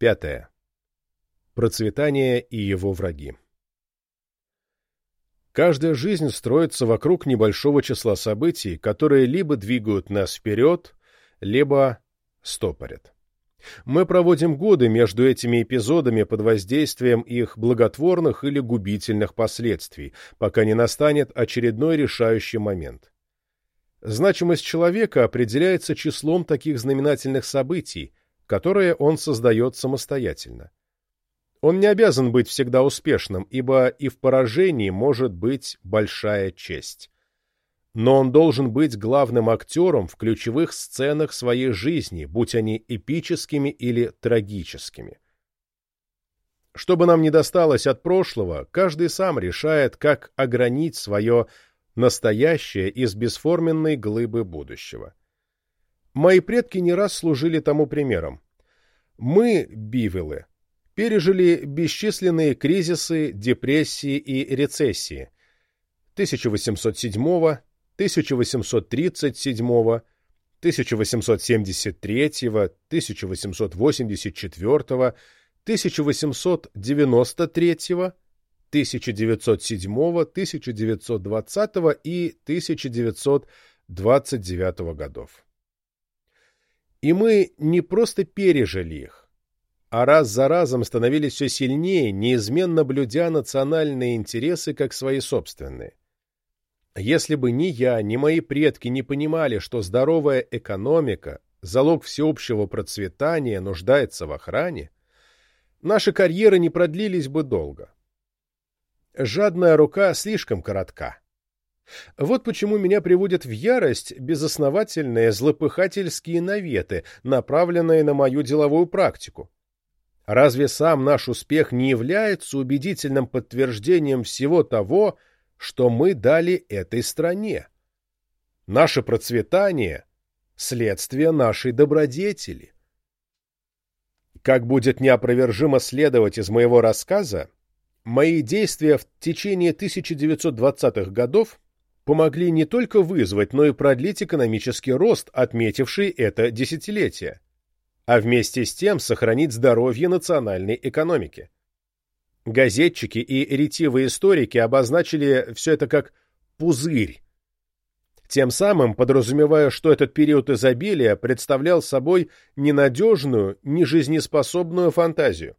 Пятое. Процветание и его враги. Каждая жизнь строится вокруг небольшого числа событий, которые либо двигают нас вперед, либо стопорят. Мы проводим годы между этими эпизодами под воздействием их благотворных или губительных последствий, пока не настанет очередной решающий момент. Значимость человека определяется числом таких знаменательных событий, которые он создает самостоятельно. Он не обязан быть всегда успешным, ибо и в поражении может быть большая честь. Но он должен быть главным актером в ключевых сценах своей жизни, будь они эпическими или трагическими. Что бы нам ни досталось от прошлого, каждый сам решает, как огранить свое настоящее из бесформенной глыбы будущего. Мои предки не раз служили тому примером. Мы, бивелы, пережили бесчисленные кризисы, депрессии и рецессии 1807, 1837, 1873, 1884, 1893, 1907, 1920 и 1929 годов. И мы не просто пережили их, а раз за разом становились все сильнее, неизменно блюдя национальные интересы как свои собственные. Если бы ни я, ни мои предки не понимали, что здоровая экономика, залог всеобщего процветания, нуждается в охране, наши карьеры не продлились бы долго. Жадная рука слишком коротка. Вот почему меня приводят в ярость безосновательные злопыхательские наветы, направленные на мою деловую практику. Разве сам наш успех не является убедительным подтверждением всего того, что мы дали этой стране? Наше процветание – следствие нашей добродетели. Как будет неопровержимо следовать из моего рассказа, мои действия в течение 1920-х годов помогли не только вызвать, но и продлить экономический рост, отметивший это десятилетие а вместе с тем сохранить здоровье национальной экономики. Газетчики и ретивые историки обозначили все это как «пузырь», тем самым подразумевая, что этот период изобилия представлял собой ненадежную, нежизнеспособную фантазию.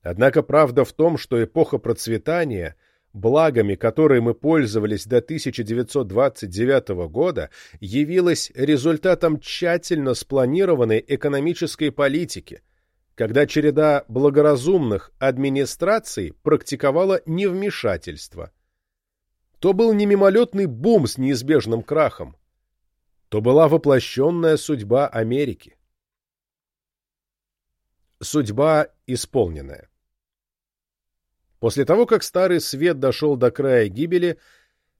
Однако правда в том, что эпоха процветания – благами, которые мы пользовались до 1929 года, явилось результатом тщательно спланированной экономической политики, когда череда благоразумных администраций практиковала невмешательство. То был не мимолетный бум с неизбежным крахом, то была воплощенная судьба Америки. Судьба исполненная. После того, как Старый Свет дошел до края гибели,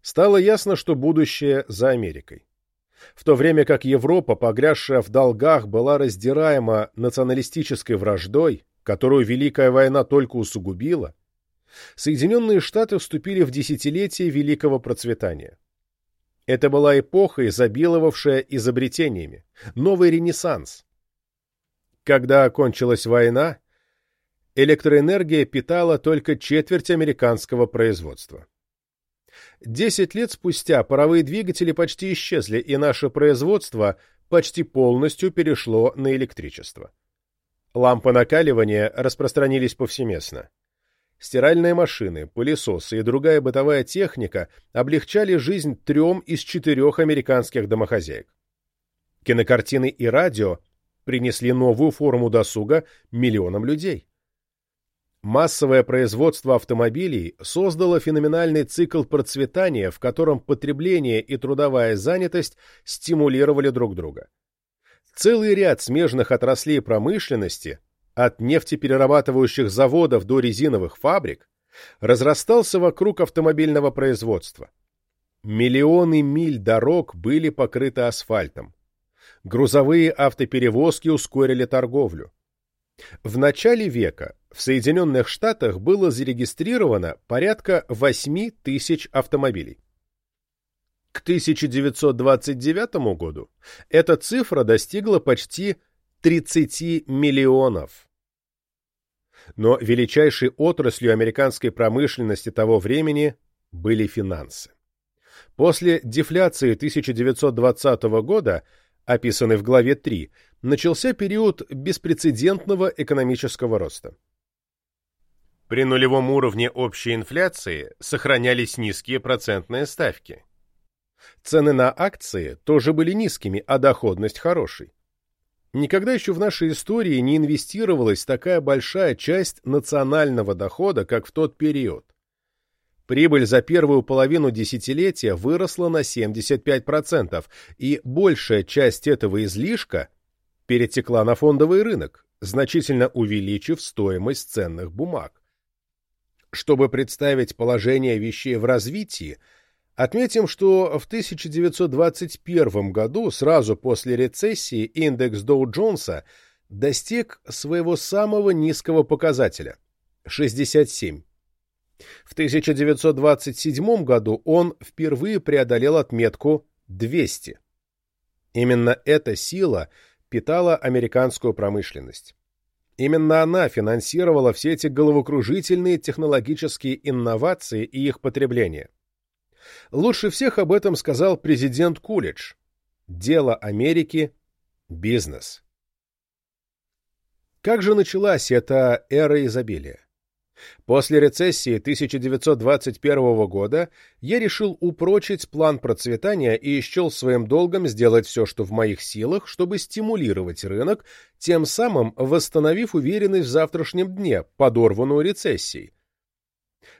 стало ясно, что будущее за Америкой. В то время как Европа, погрязшая в долгах, была раздираема националистической враждой, которую Великая война только усугубила, Соединенные Штаты вступили в десятилетие великого процветания. Это была эпоха, изобиловавшая изобретениями, новый ренессанс. Когда окончилась война, электроэнергия питала только четверть американского производства. Десять лет спустя паровые двигатели почти исчезли, и наше производство почти полностью перешло на электричество. Лампы накаливания распространились повсеместно. Стиральные машины, пылесосы и другая бытовая техника облегчали жизнь трем из четырех американских домохозяек. Кинокартины и радио принесли новую форму досуга миллионам людей. Массовое производство автомобилей создало феноменальный цикл процветания, в котором потребление и трудовая занятость стимулировали друг друга. Целый ряд смежных отраслей промышленности, от нефтеперерабатывающих заводов до резиновых фабрик, разрастался вокруг автомобильного производства. Миллионы миль дорог были покрыты асфальтом. Грузовые автоперевозки ускорили торговлю. В начале века в Соединенных Штатах было зарегистрировано порядка 8 тысяч автомобилей. К 1929 году эта цифра достигла почти 30 миллионов. Но величайшей отраслью американской промышленности того времени были финансы. После дефляции 1920 года, описанной в главе 3, начался период беспрецедентного экономического роста. При нулевом уровне общей инфляции сохранялись низкие процентные ставки. Цены на акции тоже были низкими, а доходность хорошей. Никогда еще в нашей истории не инвестировалась такая большая часть национального дохода, как в тот период. Прибыль за первую половину десятилетия выросла на 75%, и большая часть этого излишка перетекла на фондовый рынок, значительно увеличив стоимость ценных бумаг. Чтобы представить положение вещей в развитии, отметим, что в 1921 году, сразу после рецессии, индекс Доу-Джонса достиг своего самого низкого показателя – 67. В 1927 году он впервые преодолел отметку 200. Именно эта сила питала американскую промышленность. Именно она финансировала все эти головокружительные технологические инновации и их потребление. Лучше всех об этом сказал президент Кулич. Дело Америки – бизнес. Как же началась эта эра изобилия? После рецессии 1921 года я решил упрочить план процветания и счел своим долгом сделать все, что в моих силах, чтобы стимулировать рынок, тем самым восстановив уверенность в завтрашнем дне, подорванную рецессией.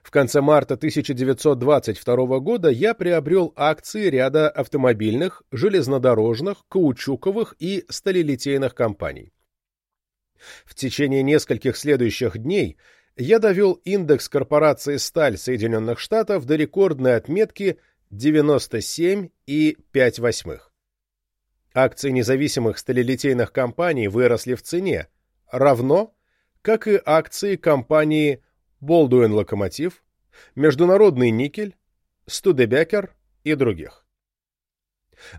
В конце марта 1922 года я приобрел акции ряда автомобильных, железнодорожных, каучуковых и сталелитейных компаний. В течение нескольких следующих дней – я довел индекс корпорации «Сталь» Соединенных Штатов до рекордной отметки 97,5. Акции независимых сталелитейных компаний выросли в цене, равно, как и акции компании «Болдуин Локомотив», «Международный никель», «Студебекер» и других.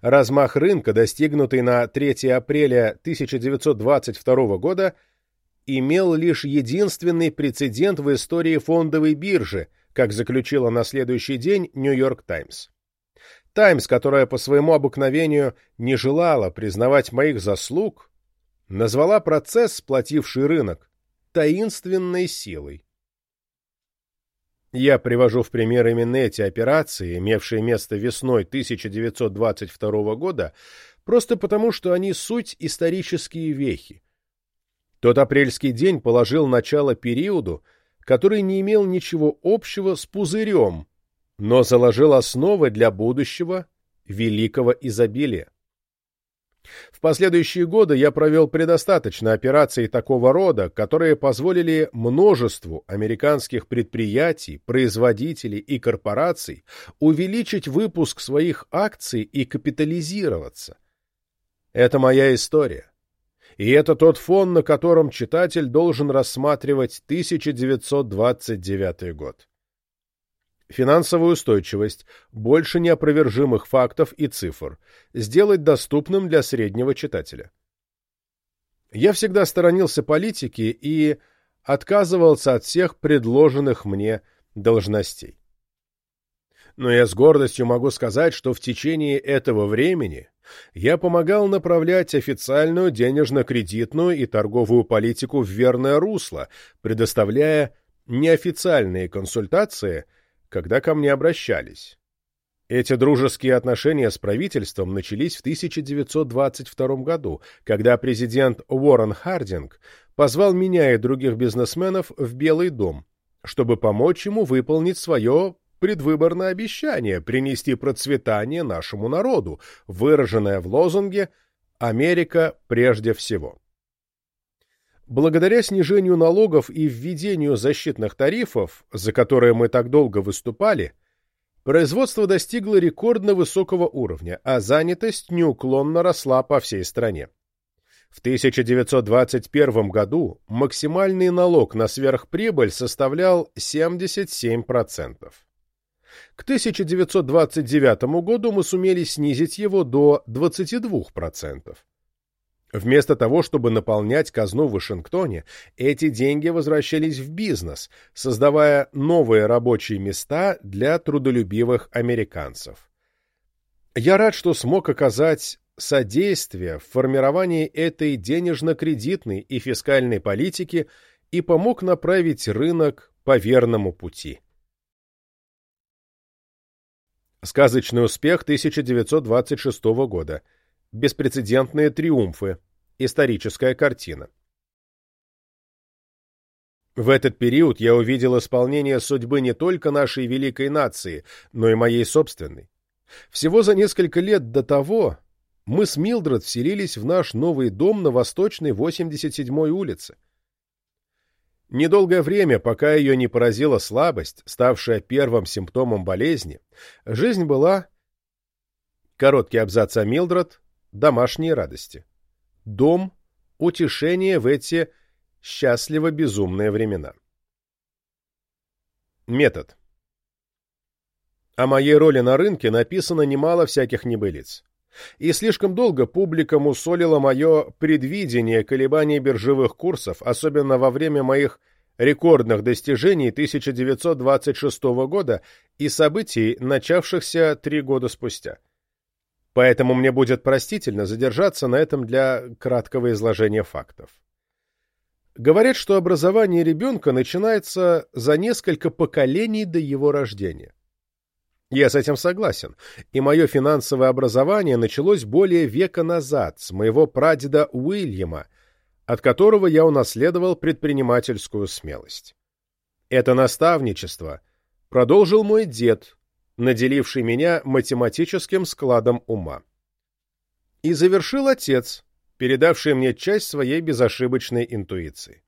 Размах рынка, достигнутый на 3 апреля 1922 года, имел лишь единственный прецедент в истории фондовой биржи, как заключила на следующий день «Нью-Йорк Таймс». «Таймс», которая по своему обыкновению не желала признавать моих заслуг, назвала процесс, сплотивший рынок, таинственной силой. Я привожу в пример именно эти операции, имевшие место весной 1922 года, просто потому, что они суть исторические вехи, тот апрельский день положил начало периоду, который не имел ничего общего с пузырем, но заложил основы для будущего великого изобилия. В последующие годы я провел предостаточно операций такого рода, которые позволили множеству американских предприятий, производителей и корпораций увеличить выпуск своих акций и капитализироваться. Это моя история. И это тот фон, на котором читатель должен рассматривать 1929 год. Финансовая устойчивость, больше неопровержимых фактов и цифр, сделать доступным для среднего читателя. Я всегда сторонился политики и отказывался от всех предложенных мне должностей. Но я с гордостью могу сказать, что в течение этого времени я помогал направлять официальную денежно-кредитную и торговую политику в верное русло, предоставляя неофициальные консультации, когда ко мне обращались. Эти дружеские отношения с правительством начались в 1922 году, когда президент Уоррен Хардинг позвал меня и других бизнесменов в Белый дом, чтобы помочь ему выполнить свое предвыборное обещание принести процветание нашему народу, выраженное в лозунге «Америка прежде всего». Благодаря снижению налогов и введению защитных тарифов, за которые мы так долго выступали, производство достигло рекордно высокого уровня, а занятость неуклонно росла по всей стране. В 1921 году максимальный налог на сверхприбыль составлял 77%. К 1929 году мы сумели снизить его до 22%. Вместо того, чтобы наполнять казну в Вашингтоне, эти деньги возвращались в бизнес, создавая новые рабочие места для трудолюбивых американцев. Я рад, что смог оказать содействие в формировании этой денежно-кредитной и фискальной политики и помог направить рынок по верному пути. Сказочный успех 1926 года – Беспрецедентные триумфы. Историческая картина. В этот период я увидел исполнение судьбы не только нашей великой нации, но и моей собственной. Всего за несколько лет до того мы с Милдред вселились в наш новый дом на Восточной 87-й улице. Недолгое время, пока ее не поразила слабость, ставшая первым симптомом болезни, жизнь была... Короткий абзац о Милдред, домашние радости. Дом — утешение в эти счастливо-безумные времена. Метод. О моей роли на рынке написано немало всяких небылиц. И слишком долго публика мусолила мое предвидение колебаний биржевых курсов, особенно во время моих рекордных достижений 1926 года и событий, начавшихся три года спустя. Поэтому мне будет простительно задержаться на этом для краткого изложения фактов. Говорят, что образование ребенка начинается за несколько поколений до его рождения. Я с этим согласен, и мое финансовое образование началось более века назад, с моего прадеда Уильяма, от которого я унаследовал предпринимательскую смелость. Это наставничество продолжил мой дед, наделивший меня математическим складом ума. И завершил отец, передавший мне часть своей безошибочной интуиции.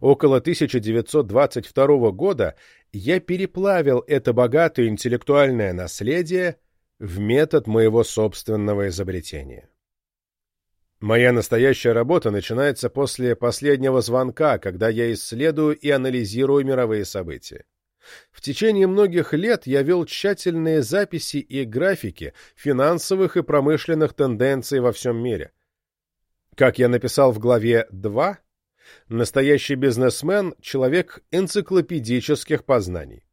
Около 1922 года я переплавил это богатое интеллектуальное наследие в метод моего собственного изобретения. Моя настоящая работа начинается после последнего звонка, когда я исследую и анализирую мировые события. В течение многих лет я вел тщательные записи и графики финансовых и промышленных тенденций во всем мире. Как я написал в главе 2, настоящий бизнесмен – человек энциклопедических познаний.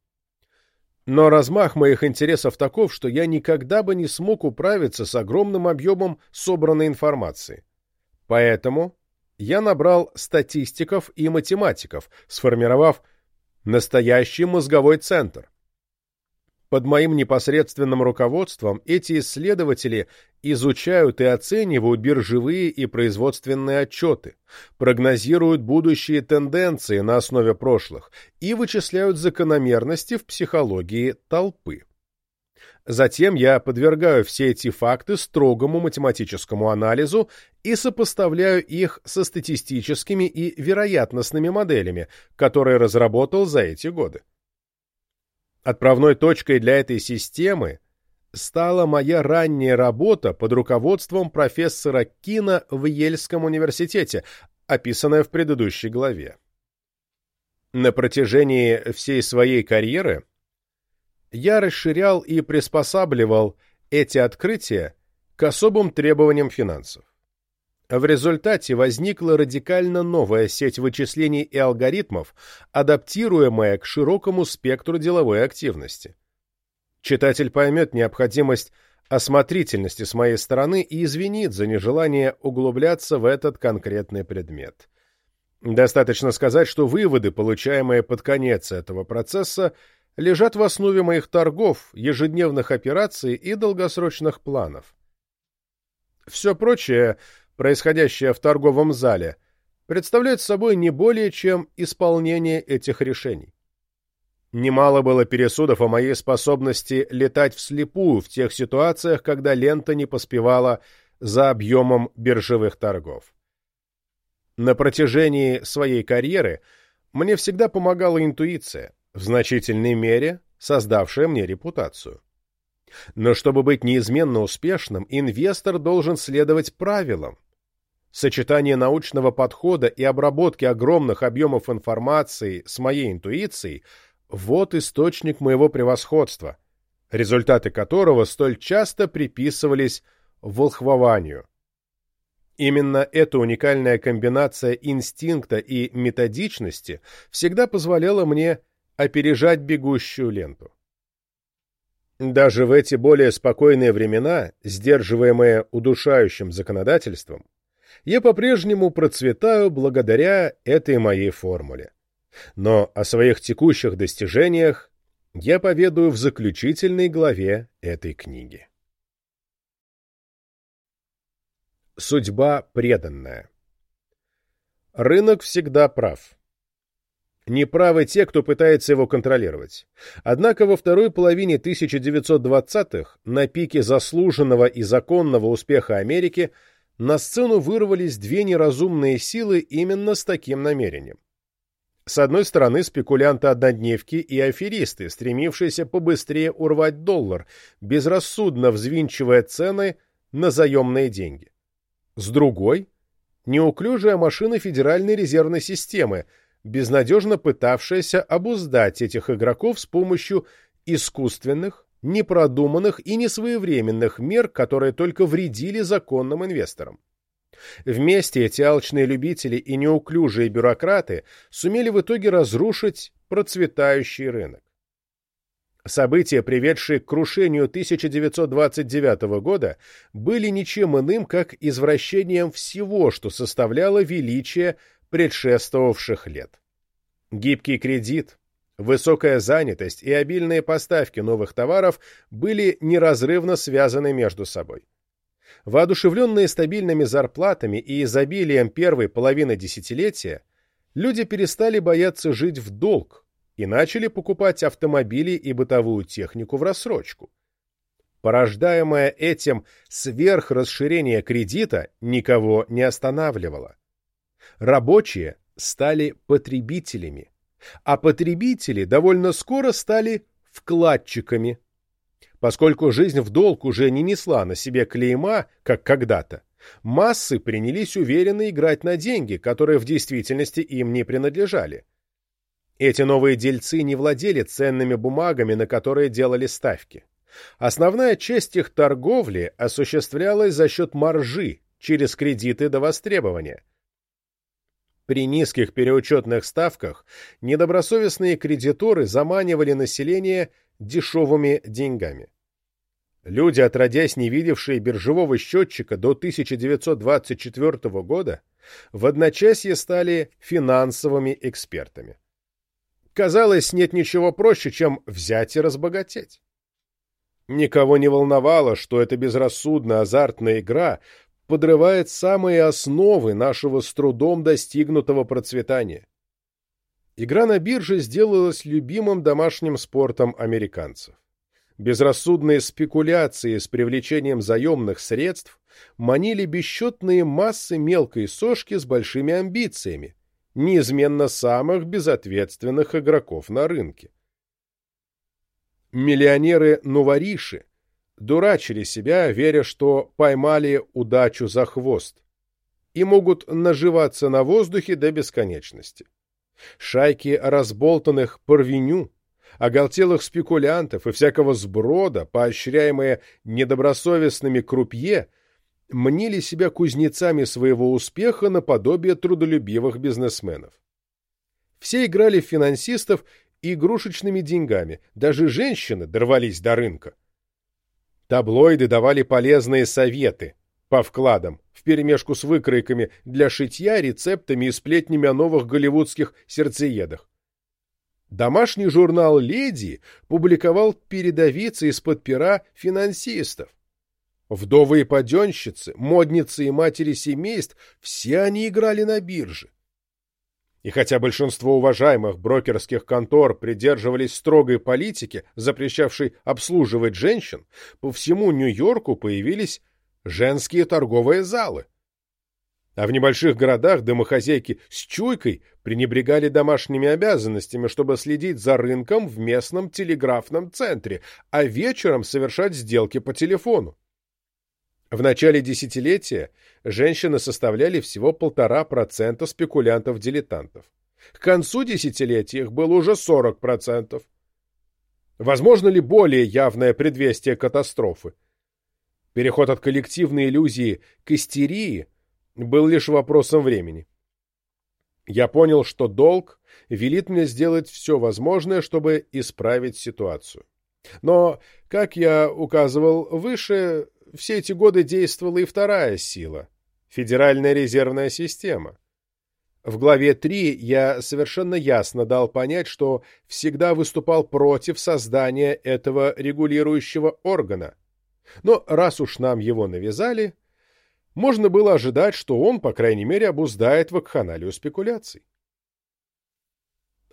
Но размах моих интересов таков, что я никогда бы не смог управиться с огромным объемом собранной информации. Поэтому я набрал статистиков и математиков, сформировав Настоящий мозговой центр. Под моим непосредственным руководством эти исследователи изучают и оценивают биржевые и производственные отчеты, прогнозируют будущие тенденции на основе прошлых и вычисляют закономерности в психологии толпы. Затем я подвергаю все эти факты строгому математическому анализу и сопоставляю их со статистическими и вероятностными моделями, которые разработал за эти годы. Отправной точкой для этой системы стала моя ранняя работа под руководством профессора Кина в Ельском университете, описанная в предыдущей главе. На протяжении всей своей карьеры я расширял и приспосабливал эти открытия к особым требованиям финансов. В результате возникла радикально новая сеть вычислений и алгоритмов, адаптируемая к широкому спектру деловой активности. Читатель поймет необходимость осмотрительности с моей стороны и извинит за нежелание углубляться в этот конкретный предмет. Достаточно сказать, что выводы, получаемые под конец этого процесса, лежат в основе моих торгов, ежедневных операций и долгосрочных планов. Все прочее, происходящее в торговом зале, представляет собой не более чем исполнение этих решений. Немало было пересудов о моей способности летать вслепую в тех ситуациях, когда лента не поспевала за объемом биржевых торгов. На протяжении своей карьеры мне всегда помогала интуиция, в значительной мере создавшая мне репутацию. Но чтобы быть неизменно успешным, инвестор должен следовать правилам. Сочетание научного подхода и обработки огромных объемов информации с моей интуицией – вот источник моего превосходства, результаты которого столь часто приписывались волхвованию. Именно эта уникальная комбинация инстинкта и методичности всегда позволяла мне опережать бегущую ленту. Даже в эти более спокойные времена, сдерживаемые удушающим законодательством, я по-прежнему процветаю благодаря этой моей формуле. Но о своих текущих достижениях я поведаю в заключительной главе этой книги. Судьба преданная Рынок всегда прав. Неправы те, кто пытается его контролировать. Однако во второй половине 1920-х, на пике заслуженного и законного успеха Америки, на сцену вырвались две неразумные силы именно с таким намерением. С одной стороны, спекулянты-однодневки и аферисты, стремившиеся побыстрее урвать доллар, безрассудно взвинчивая цены на заемные деньги. С другой – неуклюжая машина Федеральной резервной системы – безнадежно пытавшаяся обуздать этих игроков с помощью искусственных, непродуманных и несвоевременных мер, которые только вредили законным инвесторам. Вместе эти алчные любители и неуклюжие бюрократы сумели в итоге разрушить процветающий рынок. События, приведшие к крушению 1929 года, были ничем иным, как извращением всего, что составляло величие предшествовавших лет. Гибкий кредит, высокая занятость и обильные поставки новых товаров были неразрывно связаны между собой. Воодушевленные стабильными зарплатами и изобилием первой половины десятилетия, люди перестали бояться жить в долг и начали покупать автомобили и бытовую технику в рассрочку. Порождаемое этим сверхрасширение кредита никого не останавливало. Рабочие стали потребителями, а потребители довольно скоро стали вкладчиками. Поскольку жизнь в долг уже не несла на себе клейма, как когда-то, массы принялись уверенно играть на деньги, которые в действительности им не принадлежали. Эти новые дельцы не владели ценными бумагами, на которые делали ставки. Основная часть их торговли осуществлялась за счет маржи через кредиты до востребования – при низких переучетных ставках недобросовестные кредиторы заманивали население дешевыми деньгами. Люди, отродясь не видевшие биржевого счетчика до 1924 года, в одночасье стали финансовыми экспертами. Казалось, нет ничего проще, чем взять и разбогатеть. Никого не волновало, что эта безрассудная азартная игра подрывает самые основы нашего с трудом достигнутого процветания. Игра на бирже сделалась любимым домашним спортом американцев. Безрассудные спекуляции с привлечением заемных средств манили бесчетные массы мелкой сошки с большими амбициями, неизменно самых безответственных игроков на рынке. Миллионеры-новориши дурачили себя, веря, что поймали удачу за хвост и могут наживаться на воздухе до бесконечности. Шайки разболтанных порвеню, оголтелых спекулянтов и всякого сброда, поощряемые недобросовестными крупье, мнили себя кузнецами своего успеха наподобие трудолюбивых бизнесменов. Все играли в финансистов игрушечными деньгами, даже женщины дорвались до рынка. Таблоиды давали полезные советы по вкладам, вперемешку с выкройками для шитья, рецептами и сплетнями о новых голливудских сердцеедах. Домашний журнал «Леди» публиковал передовицы из-под пера финансистов. Вдовы и паденщицы, модницы и матери семейств – все они играли на бирже. И хотя большинство уважаемых брокерских контор придерживались строгой политики, запрещавшей обслуживать женщин, по всему Нью-Йорку появились женские торговые залы. А в небольших городах домохозяйки с чуйкой пренебрегали домашними обязанностями, чтобы следить за рынком в местном телеграфном центре, а вечером совершать сделки по телефону. В начале десятилетия женщины составляли всего полтора процента спекулянтов-дилетантов. К концу десятилетия их было уже 40%. Возможно ли более явное предвестие катастрофы? Переход от коллективной иллюзии к истерии был лишь вопросом времени. Я понял, что долг велит мне сделать все возможное, чтобы исправить ситуацию. Но, как я указывал выше, все эти годы действовала и вторая сила — Федеральная резервная система. В главе 3 я совершенно ясно дал понять, что всегда выступал против создания этого регулирующего органа. Но раз уж нам его навязали, можно было ожидать, что он, по крайней мере, обуздает вакханалию спекуляций.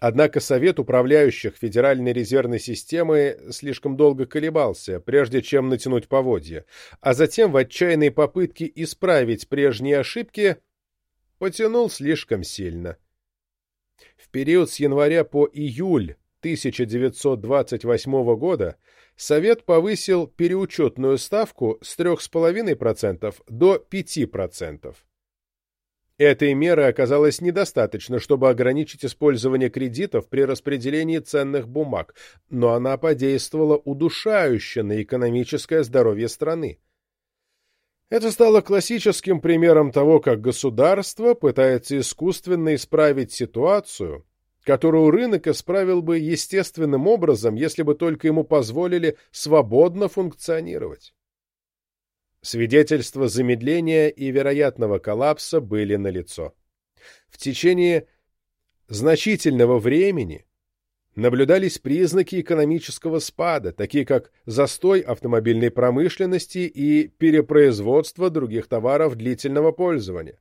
Однако Совет управляющих Федеральной резервной системы слишком долго колебался, прежде чем натянуть поводья, а затем в отчаянной попытке исправить прежние ошибки потянул слишком сильно. В период с января по июль 1928 года Совет повысил переучетную ставку с 3,5% до 5%. Этой меры оказалось недостаточно, чтобы ограничить использование кредитов при распределении ценных бумаг, но она подействовала удушающе на экономическое здоровье страны. Это стало классическим примером того, как государство пытается искусственно исправить ситуацию, которую рынок исправил бы естественным образом, если бы только ему позволили свободно функционировать. Свидетельства замедления и вероятного коллапса были налицо. В течение значительного времени наблюдались признаки экономического спада, такие как застой автомобильной промышленности и перепроизводство других товаров длительного пользования.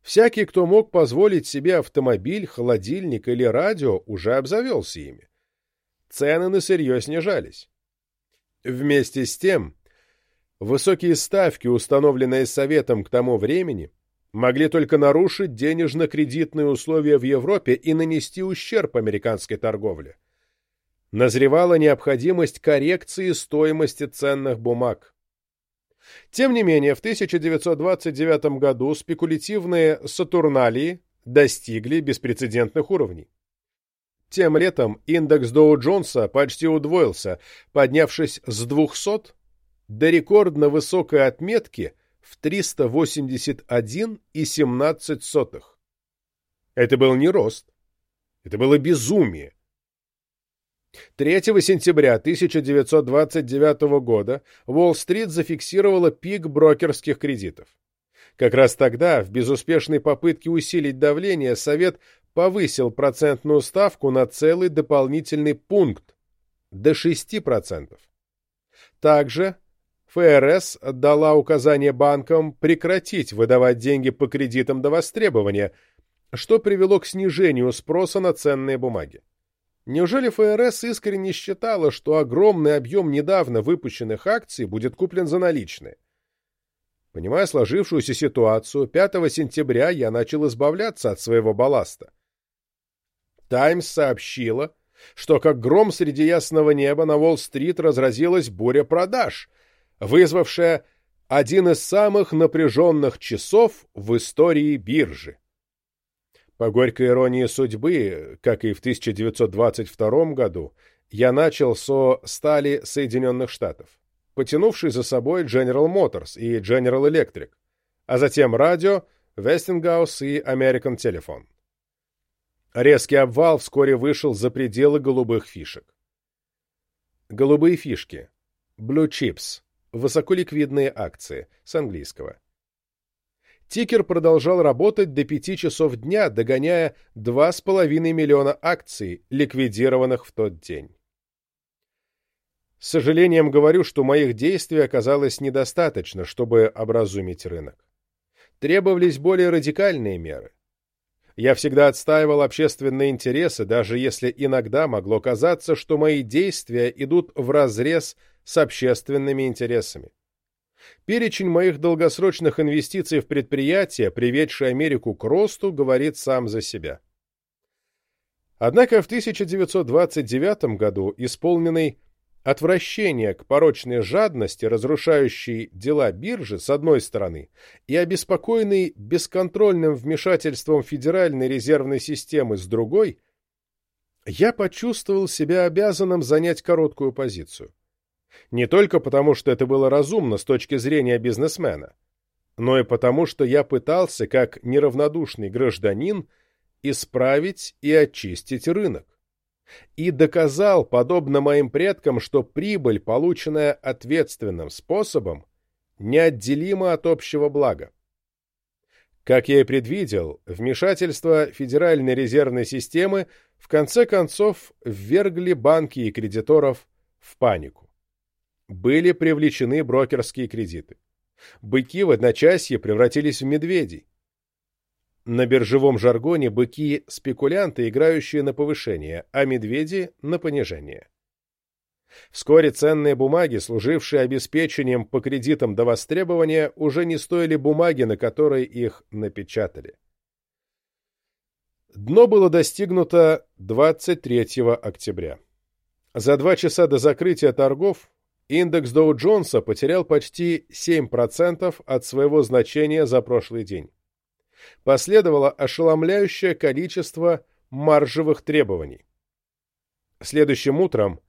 Всякий, кто мог позволить себе автомобиль, холодильник или радио, уже обзавелся ими. Цены на сырье снижались. Вместе с тем, Высокие ставки, установленные Советом к тому времени, могли только нарушить денежно-кредитные условия в Европе и нанести ущерб американской торговле. Назревала необходимость коррекции стоимости ценных бумаг. Тем не менее, в 1929 году спекулятивные сатурналии достигли беспрецедентных уровней. Тем летом индекс Доу-Джонса почти удвоился, поднявшись с 200 до рекордно высокой отметки в 381,17. Это был не рост. Это было безумие. 3 сентября 1929 года Уолл-стрит зафиксировала пик брокерских кредитов. Как раз тогда, в безуспешной попытке усилить давление, Совет повысил процентную ставку на целый дополнительный пункт до 6%. Также ФРС дала указание банкам прекратить выдавать деньги по кредитам до востребования, что привело к снижению спроса на ценные бумаги. Неужели ФРС искренне считала, что огромный объем недавно выпущенных акций будет куплен за наличные? Понимая сложившуюся ситуацию, 5 сентября я начал избавляться от своего балласта. «Таймс» сообщила, что как гром среди ясного неба на Уолл-стрит разразилась буря продаж – вызвавшая один из самых напряженных часов в истории биржи. По горькой иронии судьбы, как и в 1922 году, я начал со стали Соединенных Штатов, потянувший за собой General Motors и General Electric, а затем радио, Westinghouse и American Telephone. Резкий обвал вскоре вышел за пределы голубых фишек. Голубые фишки. Blue Chips Высоколиквидные акции с английского. Тикер продолжал работать до 5 часов дня, догоняя 2,5 миллиона акций, ликвидированных в тот день. С сожалением говорю, что моих действий оказалось недостаточно, чтобы образумить рынок. Требовались более радикальные меры. Я всегда отстаивал общественные интересы, даже если иногда могло казаться, что мои действия идут вразрез с общественными интересами. Перечень моих долгосрочных инвестиций в предприятия, приведшие Америку к росту, говорит сам за себя. Однако в 1929 году, исполненный отвращение к порочной жадности, разрушающей дела биржи, с одной стороны, и обеспокоенный бесконтрольным вмешательством Федеральной резервной системы с другой, я почувствовал себя обязанным занять короткую позицию. Не только потому, что это было разумно с точки зрения бизнесмена, но и потому, что я пытался, как неравнодушный гражданин, исправить и очистить рынок. И доказал, подобно моим предкам, что прибыль, полученная ответственным способом, неотделима от общего блага. Как я и предвидел, вмешательство Федеральной резервной системы в конце концов ввергли банки и кредиторов в панику. Были привлечены брокерские кредиты. Быки в одночасье превратились в медведей. На биржевом жаргоне быки – спекулянты, играющие на повышение, а медведи – на понижение. Вскоре ценные бумаги, служившие обеспечением по кредитам до востребования, уже не стоили бумаги, на которой их напечатали. Дно было достигнуто 23 октября. За два часа до закрытия торгов индекс Доу-Джонса потерял почти 7% от своего значения за прошлый день. Последовало ошеломляющее количество маржевых требований. Следующим утром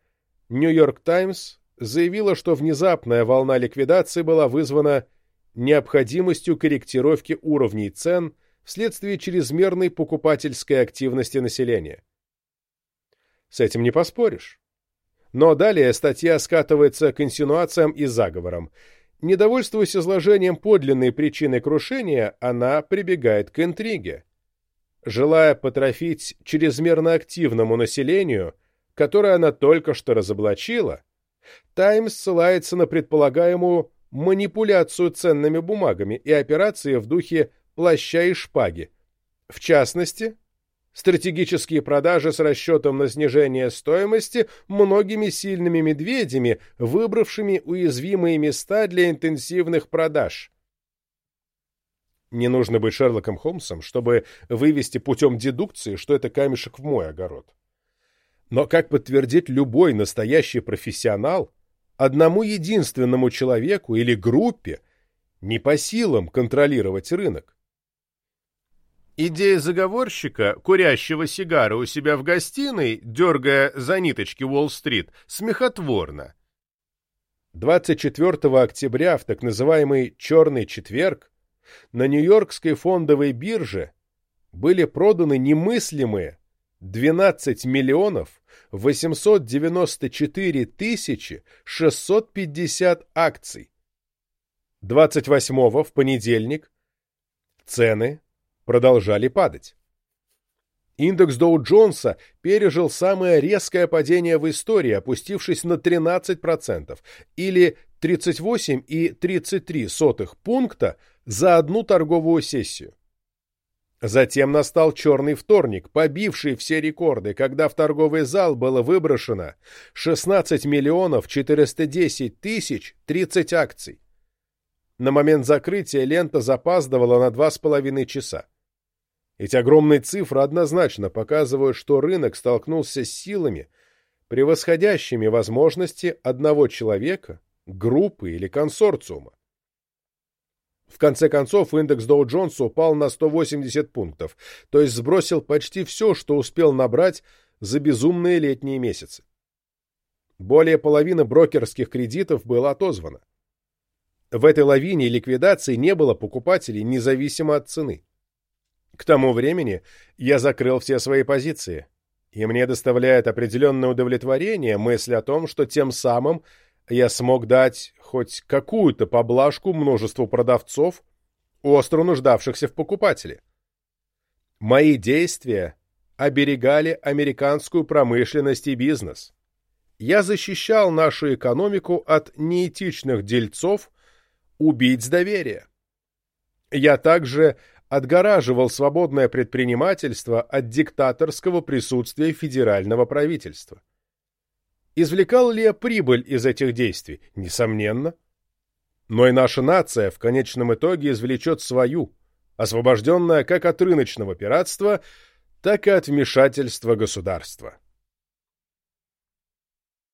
Нью-Йорк Таймс заявила, что внезапная волна ликвидации была вызвана необходимостью корректировки уровней цен вследствие чрезмерной покупательской активности населения. С этим не поспоришь. Но далее статья скатывается к инсинуациям и заговорам. Недовольствуясь изложением подлинной причины крушения, она прибегает к интриге. Желая потрофить чрезмерно активному населению – которое она только что разоблачила, Таймс ссылается на предполагаемую манипуляцию ценными бумагами и операции в духе плаща и шпаги. В частности, стратегические продажи с расчетом на снижение стоимости многими сильными медведями, выбравшими уязвимые места для интенсивных продаж. Не нужно быть Шерлоком Холмсом, чтобы вывести путем дедукции, что это камешек в мой огород. Но, как подтвердит любой настоящий профессионал, одному единственному человеку или группе не по силам контролировать рынок. Идея заговорщика, курящего сигары у себя в гостиной, дергая за ниточки Уолл-стрит, смехотворна. 24 октября в так называемый «Черный четверг» на Нью-Йоркской фондовой бирже были проданы немыслимые 12 миллионов 894 тысячи 650 акций. 28-го, в понедельник, цены продолжали падать. Индекс Доу-Джонса пережил самое резкое падение в истории, опустившись на 13%, или 38,33 пункта за одну торговую сессию. Затем настал черный вторник, побивший все рекорды, когда в торговый зал было выброшено 16 миллионов 410 тысяч 30 акций. На момент закрытия лента запаздывала на два с половиной часа. Эти огромные цифры однозначно показывают, что рынок столкнулся с силами, превосходящими возможности одного человека, группы или консорциума. В конце концов, индекс Доу Джонса упал на 180 пунктов, то есть сбросил почти все, что успел набрать за безумные летние месяцы. Более половины брокерских кредитов было отозвано. В этой лавине ликвидации не было покупателей независимо от цены. К тому времени я закрыл все свои позиции, и мне доставляет определенное удовлетворение мысль о том, что тем самым я смог дать хоть какую-то поблажку множеству продавцов, остро нуждавшихся в покупателе. Мои действия оберегали американскую промышленность и бизнес. Я защищал нашу экономику от неэтичных дельцов убить с доверия. Я также отгораживал свободное предпринимательство от диктаторского присутствия федерального правительства. Извлекал ли я прибыль из этих действий? Несомненно. Но и наша нация в конечном итоге извлечет свою, освобожденная как от рыночного пиратства, так и от вмешательства государства.